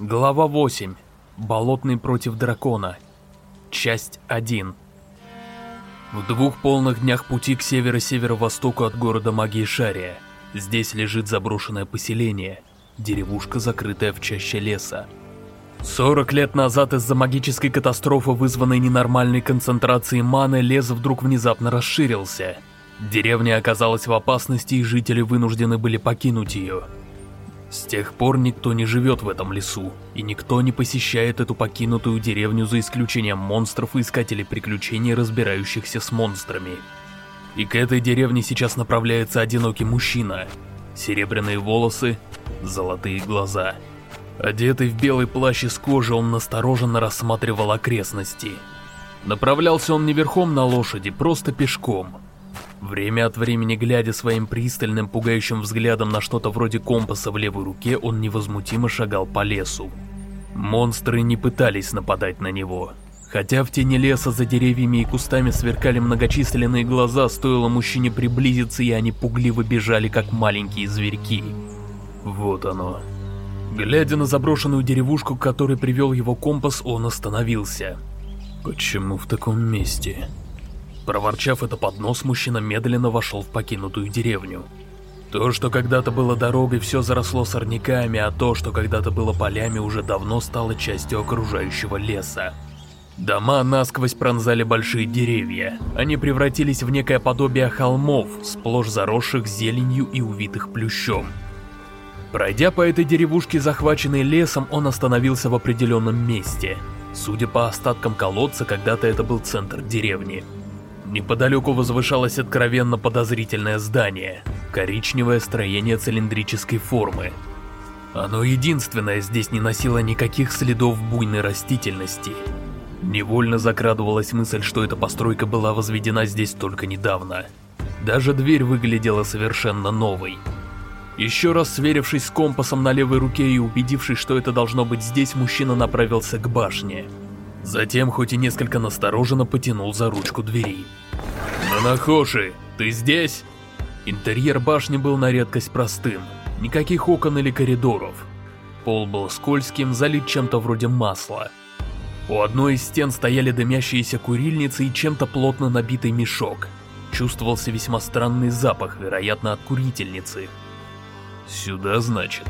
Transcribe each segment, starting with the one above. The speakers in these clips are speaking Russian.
Глава 8. Болотный против дракона. Часть 1. В двух полных днях пути к северо-северо-востоку от города Магии Шария. Здесь лежит заброшенное поселение, деревушка, закрытая в чаще леса. 40 лет назад из-за магической катастрофы, вызванной ненормальной концентрацией маны, лес вдруг внезапно расширился. Деревня оказалась в опасности, и жители вынуждены были покинуть ее. С тех пор никто не живет в этом лесу, и никто не посещает эту покинутую деревню за исключением монстров и искателей приключений, разбирающихся с монстрами. И к этой деревне сейчас направляется одинокий мужчина. Серебряные волосы, золотые глаза. Одетый в белый плащ из кожи, он настороженно рассматривал окрестности. Направлялся он не верхом на лошади, просто пешком. Время от времени, глядя своим пристальным, пугающим взглядом на что-то вроде компаса в левой руке, он невозмутимо шагал по лесу. Монстры не пытались нападать на него. Хотя в тени леса за деревьями и кустами сверкали многочисленные глаза, стоило мужчине приблизиться, и они пугливо бежали, как маленькие зверьки. Вот оно. Глядя на заброшенную деревушку, к которой привел его компас, он остановился. Почему в таком месте? Проворчав это под нос, мужчина медленно вошел в покинутую деревню. То, что когда-то было дорогой, все заросло сорняками, а то, что когда-то было полями, уже давно стало частью окружающего леса. Дома насквозь пронзали большие деревья. Они превратились в некое подобие холмов, сплошь заросших зеленью и увитых плющом. Пройдя по этой деревушке, захваченной лесом, он остановился в определенном месте. Судя по остаткам колодца, когда-то это был центр деревни. Неподалеку возвышалось откровенно подозрительное здание, коричневое строение цилиндрической формы. Оно единственное здесь не носило никаких следов буйной растительности. Невольно закрадывалась мысль, что эта постройка была возведена здесь только недавно. Даже дверь выглядела совершенно новой. Еще раз сверившись с компасом на левой руке и убедившись, что это должно быть здесь, мужчина направился к башне. Затем, хоть и несколько настороженно, потянул за ручку двери. «Нанахоши, ты здесь?» Интерьер башни был на редкость простым. Никаких окон или коридоров. Пол был скользким, залит чем-то вроде масла. У одной из стен стояли дымящиеся курильницы и чем-то плотно набитый мешок. Чувствовался весьма странный запах, вероятно, от курительницы. Сюда, значит.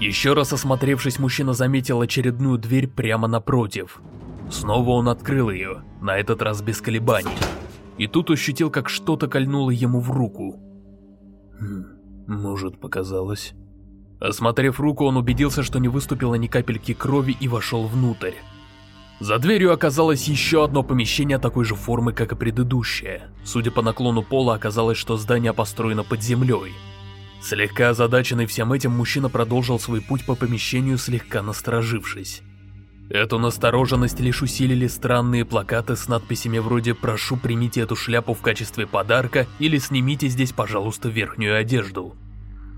Еще раз осмотревшись, мужчина заметил очередную дверь прямо напротив. Снова он открыл ее, на этот раз без колебаний. И тут ощутил, как что-то кольнуло ему в руку. Хм, может, показалось. Осмотрев руку, он убедился, что не выступило ни капельки крови и вошел внутрь. За дверью оказалось еще одно помещение такой же формы, как и предыдущее. Судя по наклону пола, оказалось, что здание построено под землей. Слегка озадаченный всем этим, мужчина продолжил свой путь по помещению, слегка насторожившись. Эту настороженность лишь усилили странные плакаты с надписями вроде «Прошу, примите эту шляпу в качестве подарка» или «Снимите здесь, пожалуйста, верхнюю одежду».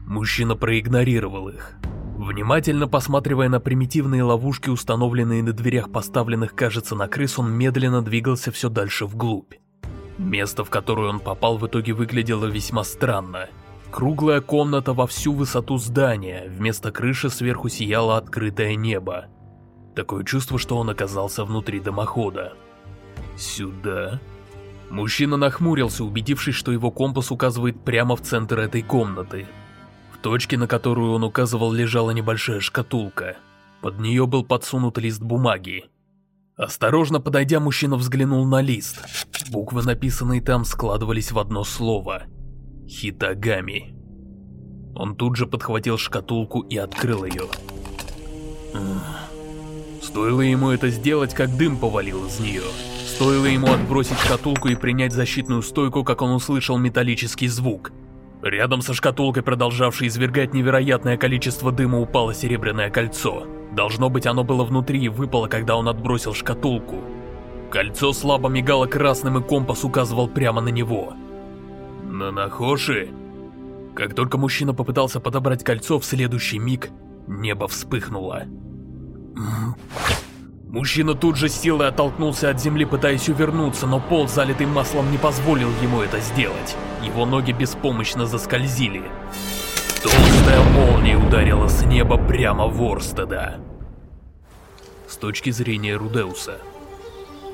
Мужчина проигнорировал их. Внимательно посматривая на примитивные ловушки, установленные на дверях, поставленных, кажется, на крыс, он медленно двигался все дальше вглубь. Место, в которое он попал, в итоге выглядело весьма странно. Круглая комната во всю высоту здания, вместо крыши сверху сияло открытое небо. Такое чувство, что он оказался внутри дымохода. Сюда? Мужчина нахмурился, убедившись, что его компас указывает прямо в центр этой комнаты. В точке, на которую он указывал, лежала небольшая шкатулка. Под нее был подсунут лист бумаги. Осторожно подойдя, мужчина взглянул на лист. Буквы, написанные там, складывались в одно слово. Хитагами. Он тут же подхватил шкатулку и открыл ее. Стоило ему это сделать, как дым повалил из нее. Стоило ему отбросить шкатулку и принять защитную стойку, как он услышал металлический звук. Рядом со шкатулкой, продолжавшей извергать невероятное количество дыма, упало серебряное кольцо. Должно быть, оно было внутри и выпало, когда он отбросил шкатулку. Кольцо слабо мигало красным, и компас указывал прямо на него. Нанахоши? Как только мужчина попытался подобрать кольцо, в следующий миг небо вспыхнуло. Мужчина тут же силой оттолкнулся от земли, пытаясь увернуться, но пол, залитый маслом, не позволил ему это сделать. Его ноги беспомощно заскользили. Толстая молния ударила с неба прямо в Орстеда. с точки зрения Рудеуса.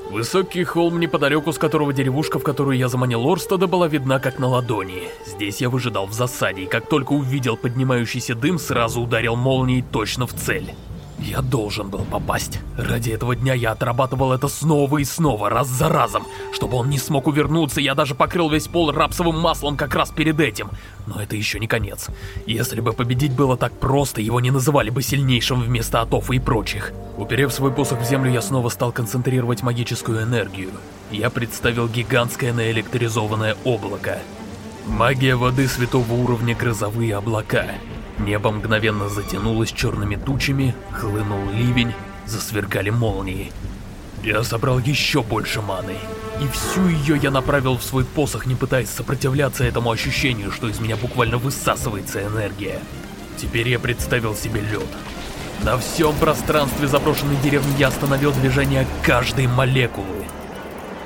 Высокий холм неподалеку, с которого деревушка, в которую я заманил Орстада, была видна как на ладони. Здесь я выжидал в засаде, и как только увидел поднимающийся дым, сразу ударил молнией точно в цель. Я должен был попасть. Ради этого дня я отрабатывал это снова и снова, раз за разом. Чтобы он не смог увернуться, я даже покрыл весь пол рапсовым маслом как раз перед этим. Но это еще не конец. Если бы победить было так просто, его не называли бы сильнейшим вместо Атофа и прочих. Уперев свой посох в землю, я снова стал концентрировать магическую энергию. Я представил гигантское наэлектризованное облако. Магия воды святого уровня грозовые облака. Небо мгновенно затянулось черными тучами, хлынул ливень, засверкали молнии. Я собрал еще больше маны, и всю ее я направил в свой посох, не пытаясь сопротивляться этому ощущению, что из меня буквально высасывается энергия. Теперь я представил себе лед. На всем пространстве заброшенной деревни я остановил движение каждой молекулы.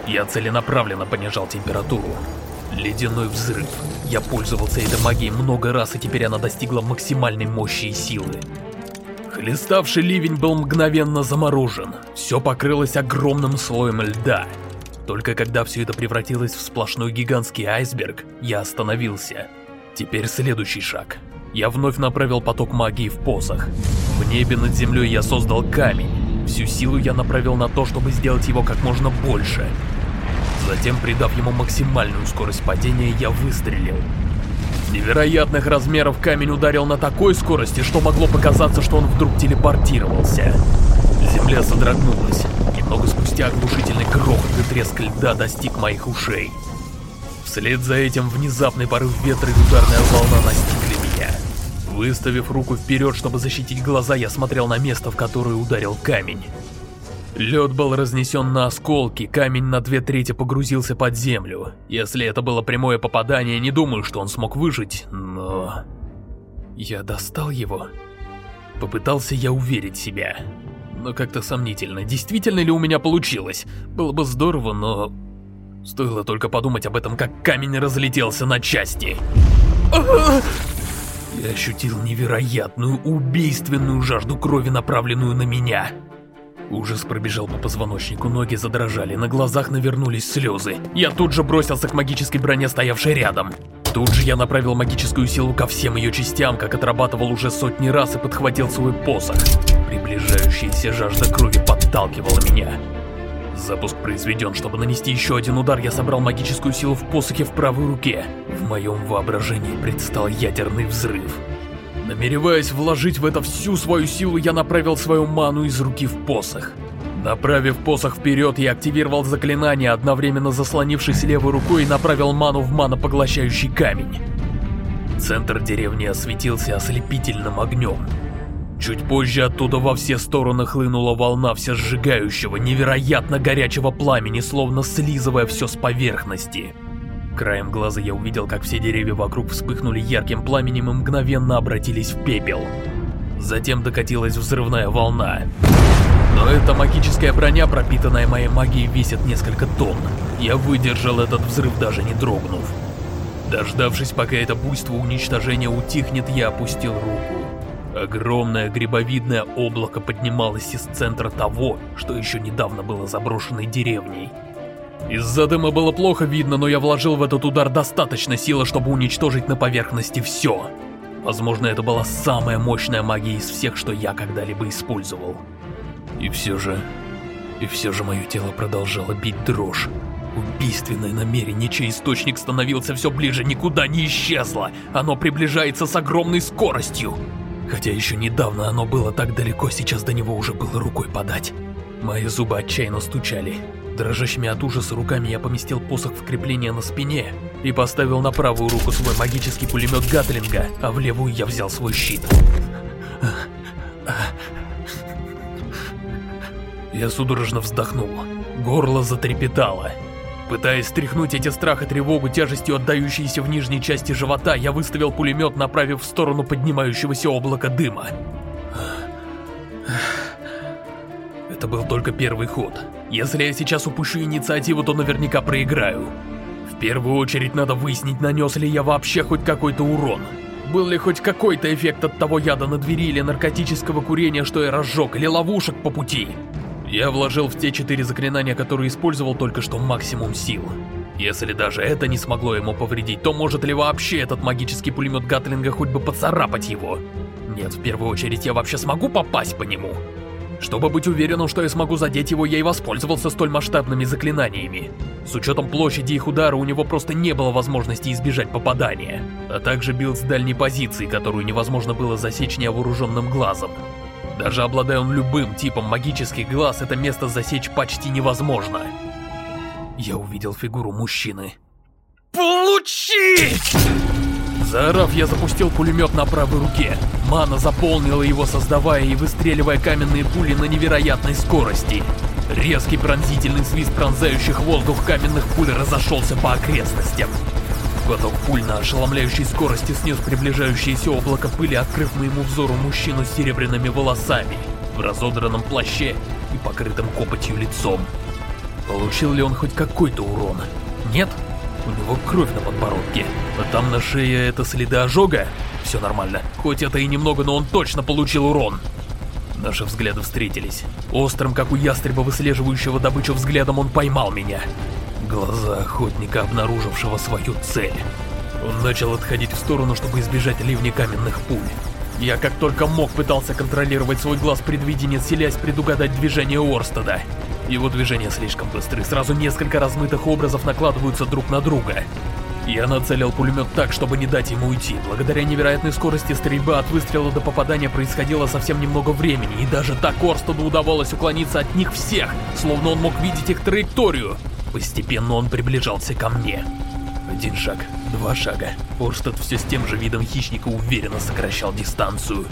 Я целенаправленно понижал температуру, Ледяной взрыв. Я пользовался этой магией много раз, и теперь она достигла максимальной мощи и силы. Хлеставший ливень был мгновенно заморожен. Все покрылось огромным слоем льда. Только когда все это превратилось в сплошной гигантский айсберг, я остановился. Теперь следующий шаг. Я вновь направил поток магии в посох. В небе над землей я создал камень. Всю силу я направил на то, чтобы сделать его как можно больше. Затем, придав ему максимальную скорость падения, я выстрелил. Невероятных размеров камень ударил на такой скорости, что могло показаться, что он вдруг телепортировался. Земля содрогнулась. Немного спустя оглушительный грохот и треск льда достиг моих ушей. Вслед за этим внезапный порыв ветра и ударная волна настигли меня. Выставив руку вперед, чтобы защитить глаза, я смотрел на место, в которое ударил камень. Лед был разнесен на осколки, камень на две трети погрузился под землю. Если это было прямое попадание, не думаю, что он смог выжить, но... Я достал его. Попытался я уверить себя. Но как-то сомнительно, действительно ли у меня получилось. Было бы здорово, но... Стоило только подумать об этом, как камень разлетелся на части. Я ощутил невероятную, убийственную жажду крови, направленную на меня. Ужас пробежал по позвоночнику, ноги задрожали, на глазах навернулись слезы. Я тут же бросился к магической броне, стоявшей рядом. Тут же я направил магическую силу ко всем ее частям, как отрабатывал уже сотни раз и подхватил свой посох. Приближающаяся жажда крови подталкивала меня. Запуск произведен. Чтобы нанести еще один удар, я собрал магическую силу в посохе в правой руке. В моем воображении предстал ядерный взрыв. Намереваясь вложить в это всю свою силу, я направил свою ману из руки в посох. Направив посох вперед, я активировал заклинание, одновременно заслонившись левой рукой и направил ману в манопоглощающий камень. Центр деревни осветился ослепительным огнем. Чуть позже оттуда во все стороны хлынула волна всесжигающего, невероятно горячего пламени, словно слизывая все с поверхности. Краем глаза я увидел, как все деревья вокруг вспыхнули ярким пламенем и мгновенно обратились в пепел. Затем докатилась взрывная волна. Но эта магическая броня, пропитанная моей магией, весит несколько тонн. Я выдержал этот взрыв, даже не дрогнув. Дождавшись, пока это буйство уничтожения утихнет, я опустил руку. Огромное грибовидное облако поднималось из центра того, что еще недавно было заброшенной деревней. Из-за дыма было плохо видно, но я вложил в этот удар достаточно силы, чтобы уничтожить на поверхности все. Возможно, это была самая мощная магия из всех, что я когда-либо использовал. И все же... И все же мое тело продолжало бить дрожь. Убийственное намерение, чей источник становился все ближе, никуда не исчезло. Оно приближается с огромной скоростью. Хотя еще недавно оно было так далеко, сейчас до него уже было рукой подать. Мои зубы отчаянно стучали. Дрожащими от ужаса руками я поместил посох в крепление на спине и поставил на правую руку свой магический пулемет Гатлинга, а в левую я взял свой щит. Я судорожно вздохнул. Горло затрепетало. Пытаясь стряхнуть эти страх и тревогу тяжестью отдающейся в нижней части живота, я выставил пулемет, направив в сторону поднимающегося облака дыма. Это был только первый ход. Если я сейчас упущу инициативу, то наверняка проиграю. В первую очередь надо выяснить, нанес ли я вообще хоть какой-то урон. Был ли хоть какой-то эффект от того яда на двери или наркотического курения, что я разжег, или ловушек по пути? Я вложил в те четыре заклинания, которые использовал только что максимум сил. Если даже это не смогло ему повредить, то может ли вообще этот магический пулемет Гатлинга хоть бы поцарапать его? Нет, в первую очередь я вообще смогу попасть по нему? Чтобы быть уверенным, что я смогу задеть его, я и воспользовался столь масштабными заклинаниями. С учетом площади их удара, у него просто не было возможности избежать попадания. А также бил с дальней позиции, которую невозможно было засечь невооруженным глазом. Даже обладая он любым типом магических глаз, это место засечь почти невозможно. Я увидел фигуру мужчины. Получи! Заорав, я запустил пулемет на правой руке. Мана заполнила его, создавая и выстреливая каменные пули на невероятной скорости. Резкий пронзительный свист пронзающих воздух каменных пуль разошелся по окрестностям. Поток пуль на ошеломляющей скорости снес приближающееся облако пыли, открыв моему взору мужчину с серебряными волосами, в разодранном плаще и покрытым копотью лицом. Получил ли он хоть какой-то урон? Нет? У него кровь на подбородке, а там на шее это следы ожога? Все нормально, хоть это и немного, но он точно получил урон. Наши взгляды встретились. Острым, как у ястреба, выслеживающего добычу взглядом, он поймал меня. Глаза охотника, обнаружившего свою цель. Он начал отходить в сторону, чтобы избежать ливня каменных пуль. Я как только мог пытался контролировать свой глаз предвидения, селясь предугадать движение Орстеда. Его движения слишком быстры, сразу несколько размытых образов накладываются друг на друга. Я нацелил пулемет так, чтобы не дать ему уйти. Благодаря невероятной скорости стрельбы от выстрела до попадания происходило совсем немного времени, и даже так Орстеду удавалось уклониться от них всех, словно он мог видеть их траекторию. Постепенно он приближался ко мне. Один шаг, два шага. Орстед все с тем же видом хищника уверенно сокращал дистанцию.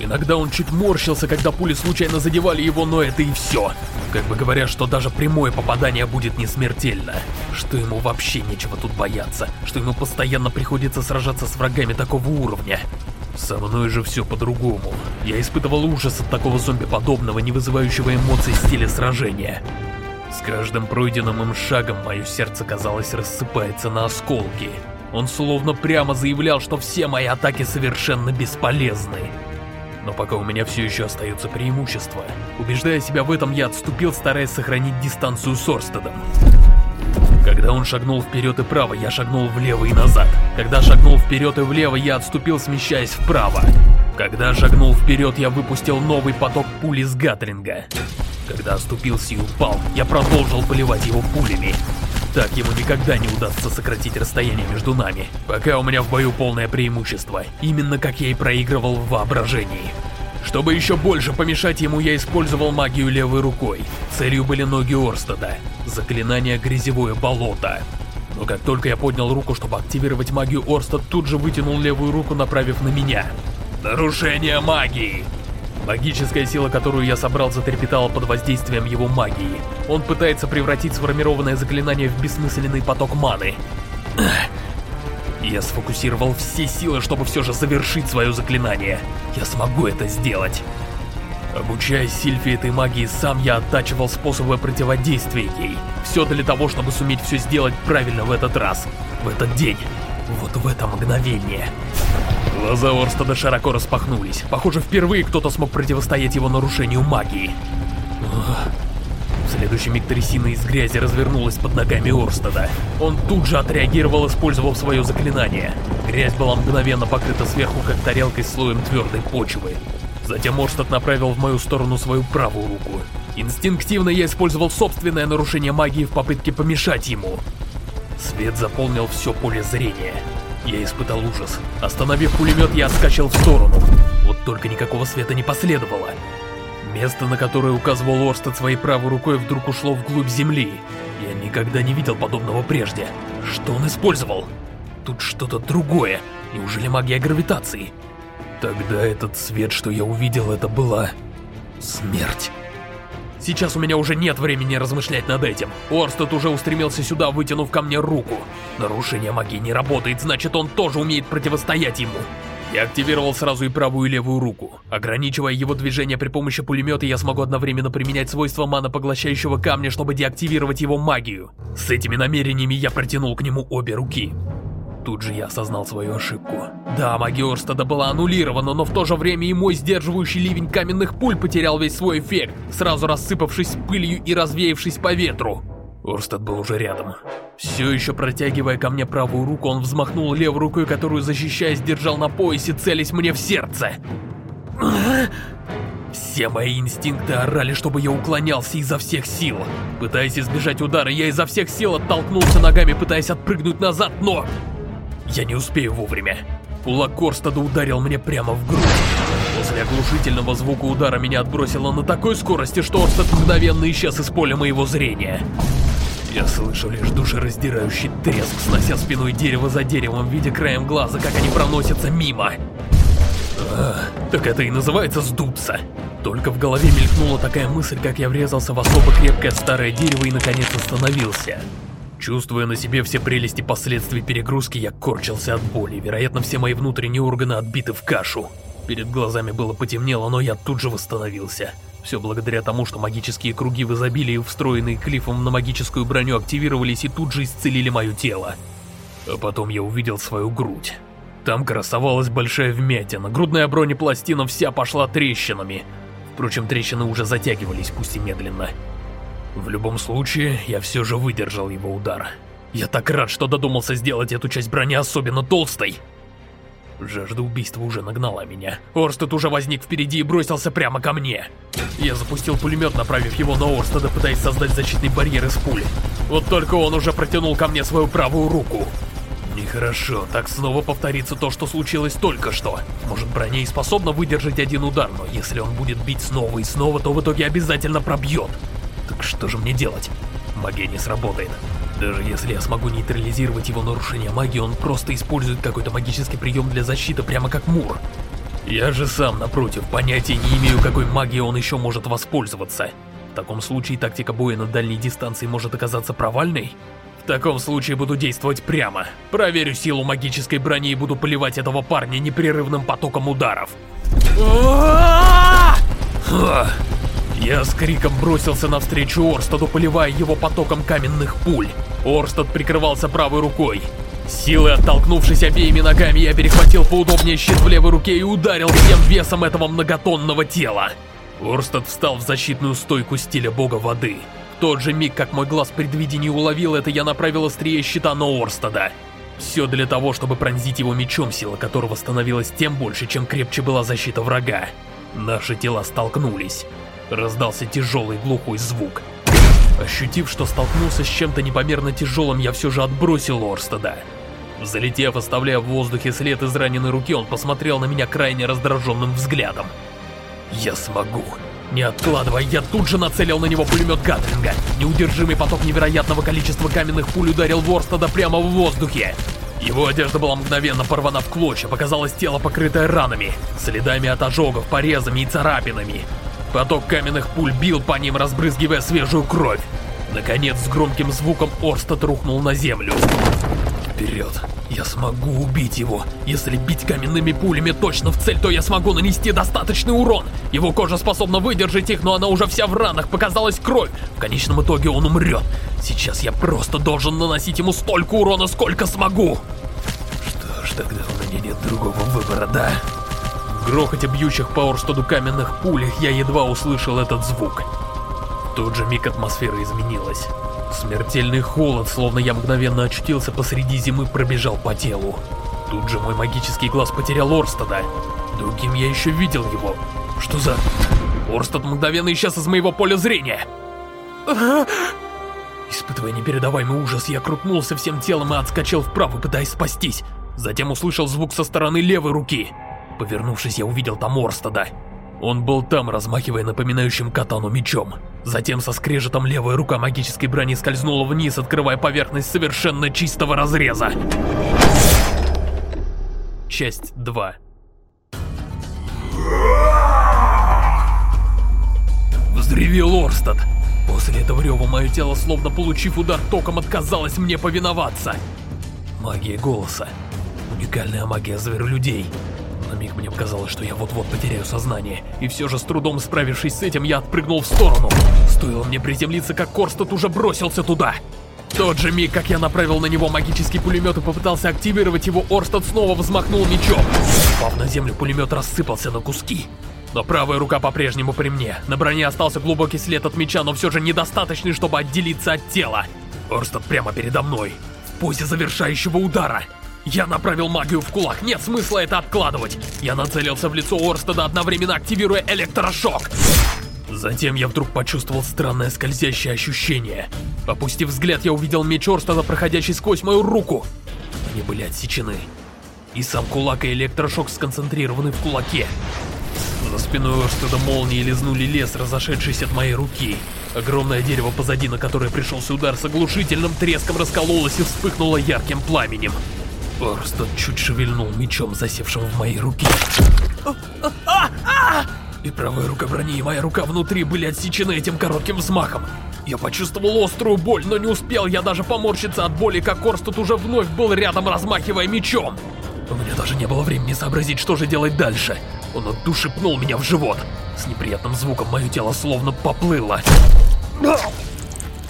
Иногда он чуть морщился, когда пули случайно задевали его, но это и все. Как бы говоря, что даже прямое попадание будет не смертельно. Что ему вообще нечего тут бояться. Что ему постоянно приходится сражаться с врагами такого уровня. Со мной же все по-другому. Я испытывал ужас от такого зомби-подобного, не вызывающего эмоций в стиле сражения. С каждым пройденным им шагом мое сердце, казалось, рассыпается на осколки. Он словно прямо заявлял, что все мои атаки совершенно бесполезны. Но пока у меня все еще остается преимущество. Убеждая себя в этом, я отступил, стараясь сохранить дистанцию с Орстедом. Когда он шагнул вперед и право, я шагнул влево и назад. Когда шагнул вперед и влево, я отступил, смещаясь вправо. Когда шагнул вперед, я выпустил новый поток пули с Гатлинга. Когда оступился и упал, я продолжил поливать его пулями. Так ему никогда не удастся сократить расстояние между нами, пока у меня в бою полное преимущество, именно как я и проигрывал в воображении. Чтобы еще больше помешать ему, я использовал магию левой рукой. Целью были ноги Орстеда. Заклинание «Грязевое болото». Но как только я поднял руку, чтобы активировать магию Орстед, тут же вытянул левую руку, направив на меня. Нарушение магии! Магическая сила, которую я собрал, затрепетала под воздействием его магии. Он пытается превратить сформированное заклинание в бессмысленный поток маны. Я сфокусировал все силы, чтобы все же завершить свое заклинание. Я смогу это сделать. Обучаясь сильфе этой магии, сам я оттачивал способы противодействия ей. Все для того, чтобы суметь все сделать правильно в этот раз. В этот день. Вот в это мгновение. Глаза Орстеда широко распахнулись. Похоже, впервые кто-то смог противостоять его нарушению магии. В следующий миг трясина из грязи развернулась под ногами Орстеда. Он тут же отреагировал, использовав свое заклинание. Грязь была мгновенно покрыта сверху, как тарелкой слоем твердой почвы. Затем Орстед направил в мою сторону свою правую руку. Инстинктивно я использовал собственное нарушение магии в попытке помешать ему. Свет заполнил все поле зрения. Я испытал ужас. Остановив пулемет, я отскочил в сторону. Вот только никакого света не последовало. Место, на которое указывал Орстед своей правой рукой, вдруг ушло вглубь земли. Я никогда не видел подобного прежде. Что он использовал? Тут что-то другое. Неужели магия гравитации? Тогда этот свет, что я увидел, это была... смерть. Сейчас у меня уже нет времени размышлять над этим. Орстед уже устремился сюда, вытянув ко мне руку. Нарушение магии не работает, значит он тоже умеет противостоять ему. Я активировал сразу и правую и левую руку. Ограничивая его движение при помощи пулемета, я смогу одновременно применять свойства мана-поглощающего камня, чтобы деактивировать его магию. С этими намерениями я протянул к нему обе руки. Тут же я осознал свою ошибку. Да, магия Орстада была аннулирована, но в то же время и мой сдерживающий ливень каменных пуль потерял весь свой эффект, сразу рассыпавшись пылью и развеявшись по ветру. Орстад был уже рядом. Все еще протягивая ко мне правую руку, он взмахнул левой рукой, которую, защищаясь, держал на поясе, целясь мне в сердце. Все мои инстинкты орали, чтобы я уклонялся изо всех сил. Пытаясь избежать удара, я изо всех сил оттолкнулся ногами, пытаясь отпрыгнуть назад, но... Я не успею вовремя. Кулак Корстада ударил мне прямо в грудь. После оглушительного звука удара меня отбросило на такой скорости, что Орстад мгновенно исчез из поля моего зрения. Я слышу лишь душераздирающий треск, снося спиной дерево за деревом, видя краем глаза, как они проносятся мимо. А, так это и называется сдуться. Только в голове мелькнула такая мысль, как я врезался в особо крепкое старое дерево и наконец остановился. Чувствуя на себе все прелести последствий перегрузки, я корчился от боли. Вероятно, все мои внутренние органы отбиты в кашу. Перед глазами было потемнело, но я тут же восстановился. Все благодаря тому, что магические круги в изобилии, встроенные Клиффом на магическую броню, активировались и тут же исцелили мое тело. А потом я увидел свою грудь. Там красовалась большая вмятина, грудная бронепластина вся пошла трещинами. Впрочем, трещины уже затягивались, пусть и медленно. В любом случае, я все же выдержал его удар. Я так рад, что додумался сделать эту часть брони особенно толстой. Жажда убийства уже нагнала меня. Орстед уже возник впереди и бросился прямо ко мне. Я запустил пулемет, направив его на Орстеда, пытаясь создать защитный барьер из пули. Вот только он уже протянул ко мне свою правую руку. Нехорошо, так снова повторится то, что случилось только что. Может, броня и способна выдержать один удар, но если он будет бить снова и снова, то в итоге обязательно пробьет. Так что же мне делать? Магия не сработает. Даже если я смогу нейтрализировать его нарушение магии, он просто использует какой-то магический прием для защиты, прямо как Мур. Я же сам, напротив, понятия не имею, какой магией он еще может воспользоваться. В таком случае тактика боя на дальней дистанции может оказаться провальной? В таком случае буду действовать прямо. Проверю силу магической брони и буду поливать этого парня непрерывным потоком ударов. Я с криком бросился навстречу Орстаду, поливая его потоком каменных пуль. Орстад прикрывался правой рукой. Силой оттолкнувшись обеими ногами, я перехватил поудобнее щит в левой руке и ударил всем весом этого многотонного тела. Орстад встал в защитную стойку стиля бога воды. В тот же миг, как мой глаз предвидения уловил это, я направил острие щита на Орстада. Все для того, чтобы пронзить его мечом, сила которого становилась тем больше, чем крепче была защита врага. Наши тела столкнулись. Раздался тяжелый глухой звук. Ощутив, что столкнулся с чем-то непомерно тяжелым, я все же отбросил Орстеда. Залетев, оставляя в воздухе след из раненой руки, он посмотрел на меня крайне раздраженным взглядом. «Я смогу!» Не откладывая, я тут же нацелил на него пулемет Гатлинга. Неудержимый поток невероятного количества каменных пуль ударил Ворстеда прямо в воздухе. Его одежда была мгновенно порвана в клочья, показалось тело, покрытое ранами, следами от ожогов, порезами и царапинами. Поток каменных пуль бил по ним, разбрызгивая свежую кровь. Наконец, с громким звуком Орстад рухнул на землю. Вперед! Я смогу убить его. Если бить каменными пулями точно в цель, то я смогу нанести достаточный урон. Его кожа способна выдержать их, но она уже вся в ранах, показалась кровь. В конечном итоге он умрет. Сейчас я просто должен наносить ему столько урона, сколько смогу. Что ж, тогда у меня нет другого выбора, да? Грохоте бьющих по Орстаду каменных пулях я едва услышал этот звук. В тот же миг атмосфера изменилась. Смертельный холод, словно я мгновенно очутился посреди зимы, пробежал по телу. Тут же мой магический глаз потерял Орстада. Другим я еще видел его. Что за... Орстад мгновенно исчез из моего поля зрения. Испытывая непередаваемый ужас, я крутнулся всем телом и отскочил вправо, пытаясь спастись. Затем услышал звук со стороны левой руки. Повернувшись, я увидел там Орстада. Он был там, размахивая напоминающим катану мечом. Затем со скрежетом левая рука магической брони скользнула вниз, открывая поверхность совершенно чистого разреза. Часть 2 Взревел Орстад. После этого рева мое тело, словно получив удар током, отказалось мне повиноваться. Магия голоса. Уникальная магия зверолюдей. На миг мне показалось, что я вот-вот потеряю сознание, и все же с трудом справившись с этим, я отпрыгнул в сторону. Стоило мне приземлиться, как Корстед уже бросился туда. тот же миг, как я направил на него магический пулемет и попытался активировать его, Орстад снова взмахнул мечом. Упав на землю, пулемет рассыпался на куски. Но правая рука по-прежнему при мне. На броне остался глубокий след от меча, но все же недостаточный, чтобы отделиться от тела. Орстад прямо передо мной, в позе завершающего удара. Я направил магию в кулак, нет смысла это откладывать. Я нацелился в лицо Орстада, одновременно активируя электрошок. Затем я вдруг почувствовал странное скользящее ощущение. Опустив взгляд, я увидел меч Орстада, проходящий сквозь мою руку. Они были отсечены. И сам кулак и электрошок сконцентрированы в кулаке. За спиной Орстеда молнии лизнули лес, разошедшийся от моей руки. Огромное дерево позади, на которое пришелся удар, с оглушительным треском раскололось и вспыхнуло ярким пламенем. Орстед чуть шевельнул мечом, засевшим в моей руке. И правая рука брони, и моя рука внутри были отсечены этим коротким взмахом. Я почувствовал острую боль, но не успел я даже поморщиться от боли, как Орстед уже вновь был рядом, размахивая мечом. У меня даже не было времени сообразить, что же делать дальше. Он от души пнул меня в живот. С неприятным звуком мое тело словно поплыло.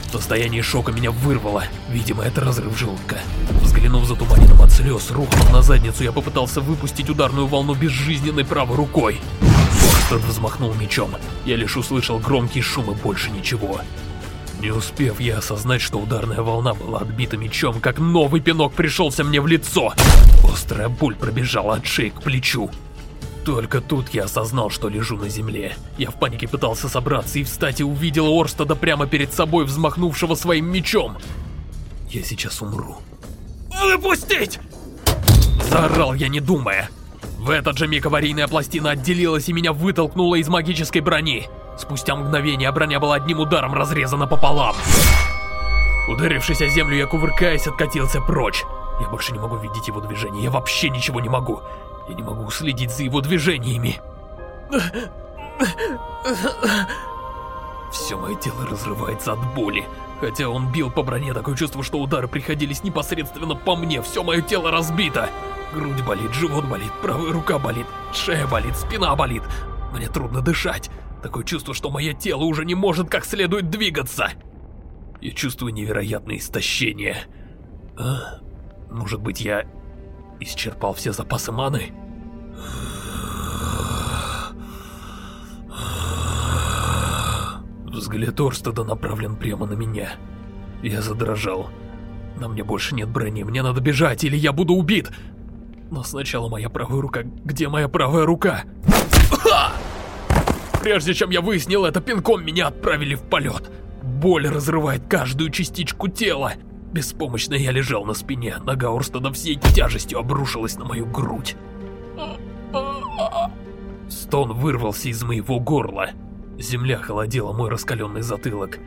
В состоянии шока меня вырвало. Видимо, это разрыв желудка. Взглянув затуманенным от слез, рухнув на задницу, я попытался выпустить ударную волну безжизненной правой рукой. Форстед взмахнул мечом. Я лишь услышал громкий шум и больше ничего. Не успев я осознать, что ударная волна была отбита мечом, как новый пинок пришелся мне в лицо. Острая боль пробежала от шеи к плечу. Только тут я осознал, что лежу на земле. Я в панике пытался собраться и встать и увидел Орстада прямо перед собой, взмахнувшего своим мечом. Я сейчас умру. «Выпустить!» Заорал я, не думая. В этот же миг аварийная пластина отделилась и меня вытолкнула из магической брони. Спустя мгновение броня была одним ударом разрезана пополам. Ударившись о землю, я кувыркаясь откатился прочь. Я больше не могу видеть его движения, я вообще ничего не могу. Я не могу следить за его движениями. Все мое тело разрывается от боли. Хотя он бил по броне, такое чувство, что удары приходились непосредственно по мне. Все мое тело разбито. Грудь болит, живот болит, правая рука болит, шея болит, спина болит. Мне трудно дышать. Такое чувство, что мое тело уже не может как следует двигаться. Я чувствую невероятное истощение. А? Может быть, я исчерпал все запасы маны? Взгляд Орстеда направлен прямо на меня. Я задрожал. На мне больше нет брони, мне надо бежать, или я буду убит. Но сначала моя правая рука. Где моя правая рука? Прежде чем я выяснил это, пинком меня отправили в полет. Боль разрывает каждую частичку тела. Беспомощно я лежал на спине, нога Орстеда всей тяжестью обрушилась на мою грудь. Стон вырвался из моего горла. Земля холодила мой раскаленный затылок.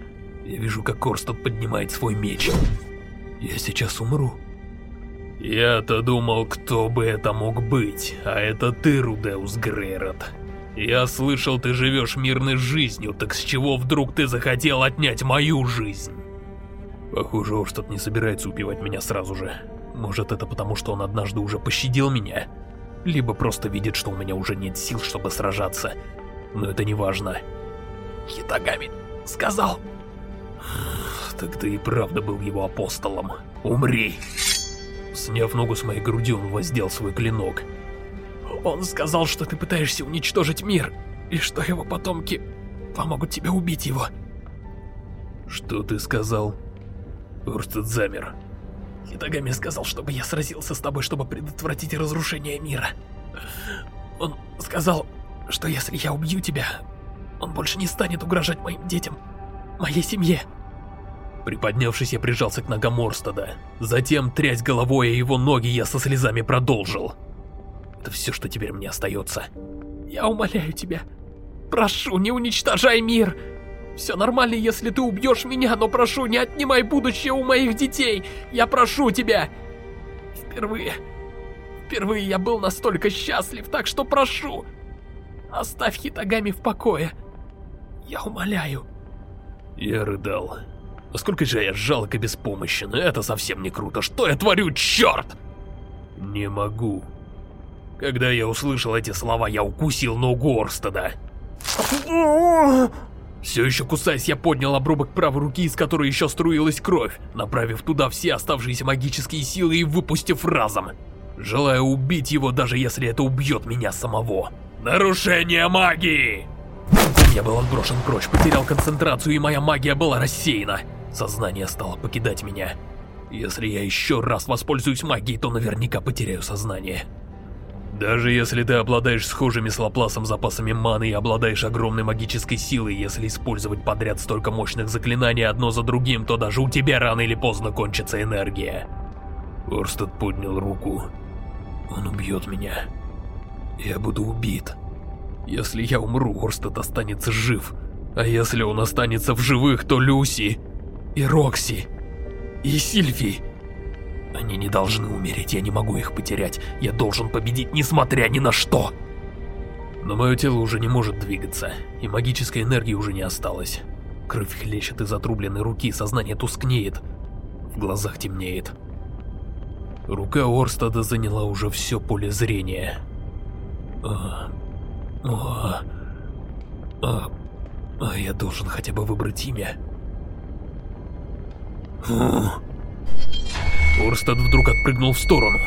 Я вижу, как Орстед поднимает свой меч. Я сейчас умру. Я-то думал, кто бы это мог быть, а это ты, Рудеус Грейрот. Я слышал, ты живешь мирной жизнью, так с чего вдруг ты захотел отнять мою жизнь? Похоже, Орстед не собирается убивать меня сразу же. Может, это потому, что он однажды уже пощадил меня? Либо просто видит, что у меня уже нет сил, чтобы сражаться. Но это не важно. Хитагами сказал. Так ты и правда был его апостолом. Умри! Сняв ногу с моей груди, он воздел свой клинок. Он сказал, что ты пытаешься уничтожить мир, и что его потомки помогут тебе убить его. Что ты сказал? Урстед замер. Хитагами сказал, чтобы я сразился с тобой, чтобы предотвратить разрушение мира. Он сказал, что если я убью тебя, он больше не станет угрожать моим детям, моей семье. Приподнявшись, я прижался к ногам Орстада. Затем, трясь головой о его ноги, я со слезами продолжил. Это все, что теперь мне остается. Я умоляю тебя. Прошу, не уничтожай мир. Все нормально, если ты убьешь меня, но прошу, не отнимай будущее у моих детей. Я прошу тебя. Впервые... Впервые я был настолько счастлив, так что прошу. Оставь Хитагами в покое. Я умоляю. Я рыдал. Насколько же я жалок и беспомощен, это совсем не круто. Что я творю, черт? Не могу. Когда я услышал эти слова, я укусил ногу Орстеда. Все еще кусаясь, я поднял обрубок правой руки, из которой еще струилась кровь, направив туда все оставшиеся магические силы и выпустив разом. Желая убить его, даже если это убьет меня самого. Нарушение магии! Я был отброшен прочь, потерял концентрацию, и моя магия была рассеяна. Сознание стало покидать меня. Если я еще раз воспользуюсь магией, то наверняка потеряю сознание. Даже если ты обладаешь схожими с Лапласом запасами маны и обладаешь огромной магической силой, если использовать подряд столько мощных заклинаний одно за другим, то даже у тебя рано или поздно кончится энергия. Орстед поднял руку. Он убьет меня. Я буду убит. Если я умру, Орстед останется жив. А если он останется в живых, то Люси и Рокси и Сильфи они не должны умереть, я не могу их потерять. Я должен победить, несмотря ни на что. Но мое тело уже не может двигаться, и магической энергии уже не осталось. Кровь хлещет из отрубленной руки, сознание тускнеет, в глазах темнеет. Рука Орстада заняла уже все поле зрения. А, а, а, а я должен хотя бы выбрать имя. Фух. Орстад вдруг отпрыгнул в сторону.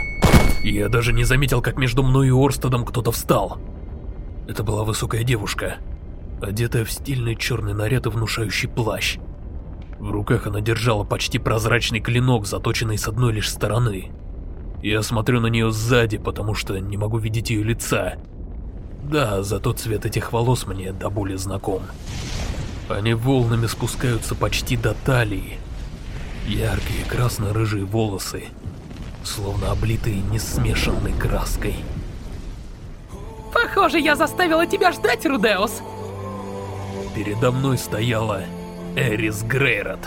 Я даже не заметил, как между мной и Орстадом кто-то встал. Это была высокая девушка, одетая в стильный черный наряд и внушающий плащ. В руках она держала почти прозрачный клинок, заточенный с одной лишь стороны. Я смотрю на нее сзади, потому что не могу видеть ее лица. Да, зато цвет этих волос мне до боли знаком. Они волнами спускаются почти до талии, Яркие красно-рыжие волосы, словно облитые несмешанной краской. Похоже, я заставила тебя ждать, Рудеус. Передо мной стояла Эрис Грейрот.